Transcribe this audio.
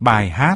Bài hát